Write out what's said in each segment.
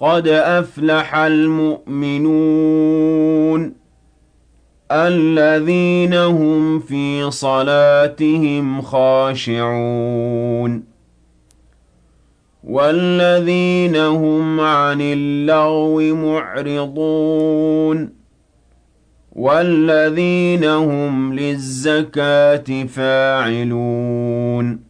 قَدْ أَفْلَحَ الْمُؤْمِنُونَ الَّذِينَ هُمْ فِي صَلَاتِهِمْ خَاشِعُونَ وَالَّذِينَ هُمْ عَنِ اللَّغْوِ مُعْرِضُونَ وَالَّذِينَ هُمْ لِلزَّكَاةِ فَاعِلُونَ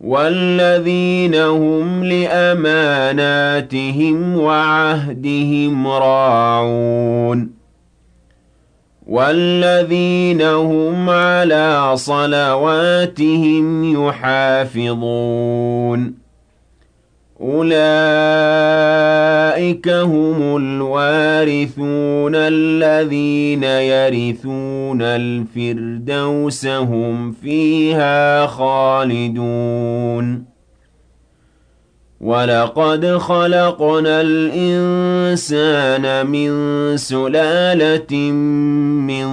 وَالَّذِينَ هُمْ لِأَمَانَاتِهِمْ وَعَهْدِهِمْ رَاعُونَ وَالَّذِينَ هُمْ عَلَىٰ صَلَوَاتِهِمْ يُحَافِظُونَ أُولَٰئِكَ هُمُ الْوَارِثُونَ الَّذِينَ يَرِثُونَ الْفِرْدَوْسَ هُمْ فِيهَا خَالِدُونَ. وَلَقَدْ خَلَقْنَا الْإِنسَانَ مِن سُلَالَةٍ مِّن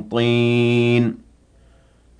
طِينٍ.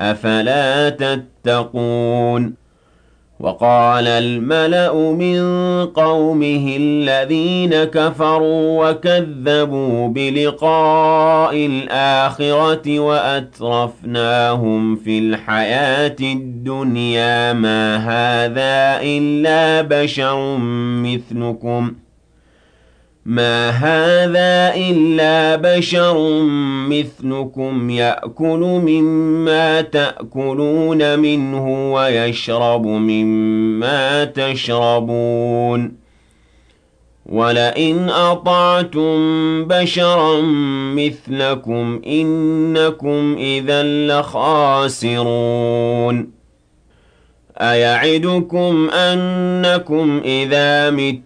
أَفَلَا تَتَّقُونَ؟ وَقَالَ الْمَلَأُ مِن قَوْمِهِ الَّذِينَ كَفَرُوا وَكَذَّبُوا بِلِقَاءِ الْآخِرَةِ وَأَتْرَفْنَاهُمْ فِي الْحَيَاةِ الدُّنْيَا مَا هَٰذَا إِلَّا بَشَرٌ مِّثْلُكُمْ ۖ. مَا هَٰذَا إِلَّا بَشَرٌ مِّثْلُكُمْ يَأْكُلُ مِمَّا تَأْكُلُونَ مِنْهُ وَيَشْرَبُ مِمَّا تَشْرَبُونَ وَلَئِنْ أَطَعْتُم بَشَرًا مِّثْلَكُمْ إِنَّكُمْ إِذًا لَّخَاسِرُونَ أَيَعِدُكُمْ أَنَّكُمْ إِذَا مِتُّمْ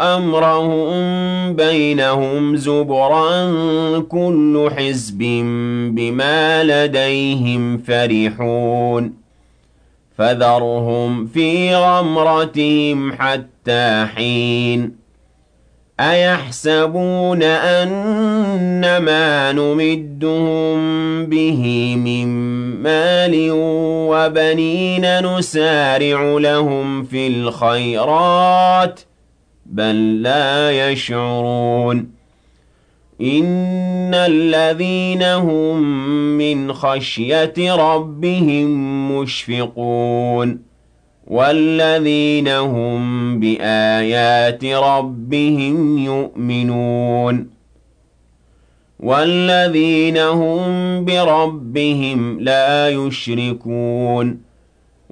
أمرهم بينهم زبرا كل حزب بما لديهم فرحون. فذرهم في غمرتهم حتى حين. أيحسبون أن ما نمدهم به من مال وبنين نسارع لهم في الخيرات. بل لا يشعرون. إن الذين هم من خشية ربهم مشفقون. والذين هم بآيات ربهم يؤمنون. والذين هم بربهم لا يشركون.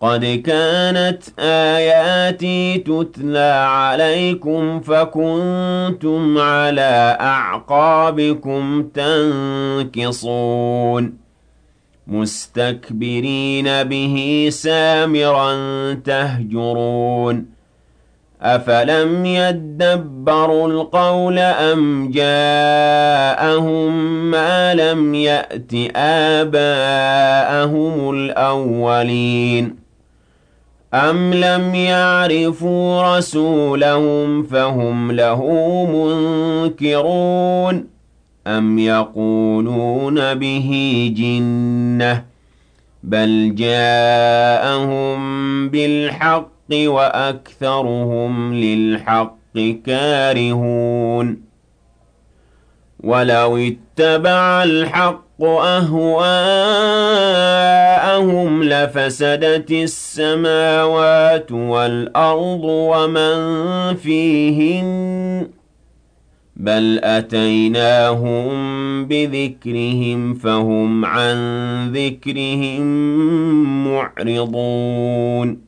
قد كانت آياتي تتلى عليكم فكنتم على أعقابكم تنكصون. مستكبرين به سامرا تهجرون. أفلم يدبروا القول أم جاءهم ما لم يأت آباءهم الأولين؟ أم لم يعرفوا رسولهم فهم له منكرون أم يقولون به جنة بل جاءهم بالحق وأكثرهم للحق كارهون ولو اتبع الحق أهواءهم لفسدت السماوات والأرض ومن فيهن بل أتيناهم بذكرهم فهم عن ذكرهم معرضون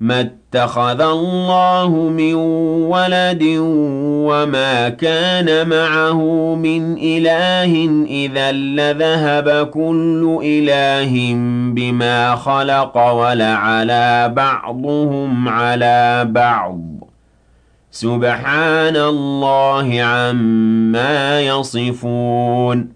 مَا اتَّخَذَ اللَّهُ مِن وَلَدٍ وَمَا كَانَ مَعَهُ مِنْ إِلَٰهٍ ۚ إِذًا لَّذَهَبَ كُلُّ إِلَٰهٍ بِمَا خَلَقَ وَلَعَلَا بَعْضُهُمْ عَلَىٰ بَعْضٍ ۚ. سُبْحَانَ اللَّهِ عَمَّا يَصِفُونَ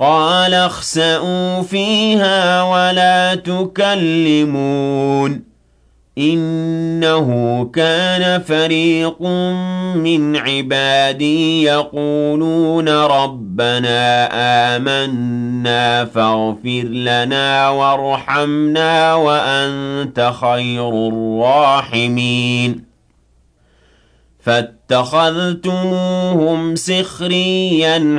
قَالَ اخْسَئُوا فِيهَا وَلَا تُكَلِّمُونِ. إِنَّهُ كَانَ فَرِيقٌ مِّنْ عِبَادِي يَقُولُونَ رَبَّنَا آمَنَّا فَاغْفِرْ لَنَا وَارْحَمْنَا وَأَنتَ خَيْرُ الرَّاحِمِينَ. فَاتَّخَذْتُمُوهُمْ سِخْرِيًّا